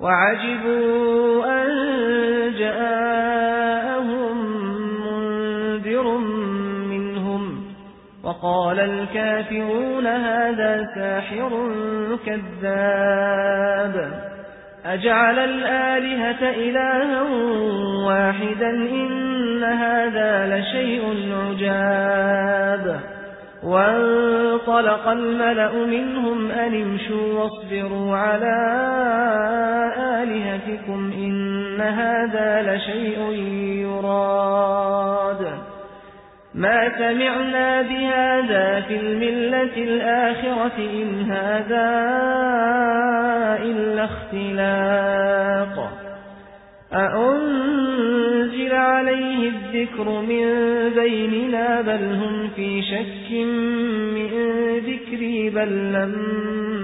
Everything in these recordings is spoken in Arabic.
وعجبوا أن جاءهم منذر منهم وقال الكافرون هذا ساحر كذاب أجعل الآلهة إلها واحدا إن هذا لشيء عجاب وانطلق الملأ منهم أن امشوا واصبروا على آلهتكم إن هذا لشيء يراد ما سمعنا بهذا في الملة الآخرة إن هذا إلا اختلاق أأنزل عليه الذكر من بيننا بل هم في شك من ذكري بل لما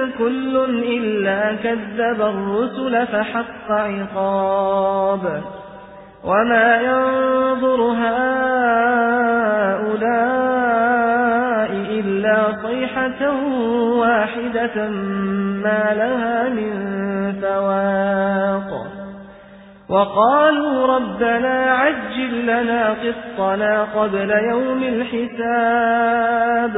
كل إلا كذب الرسل فحق عقاب وما ينظر هؤلاء إلا صيحة واحدة ما لها من فواق وقالوا ربنا عجل لنا قطنا قبل يوم الحساب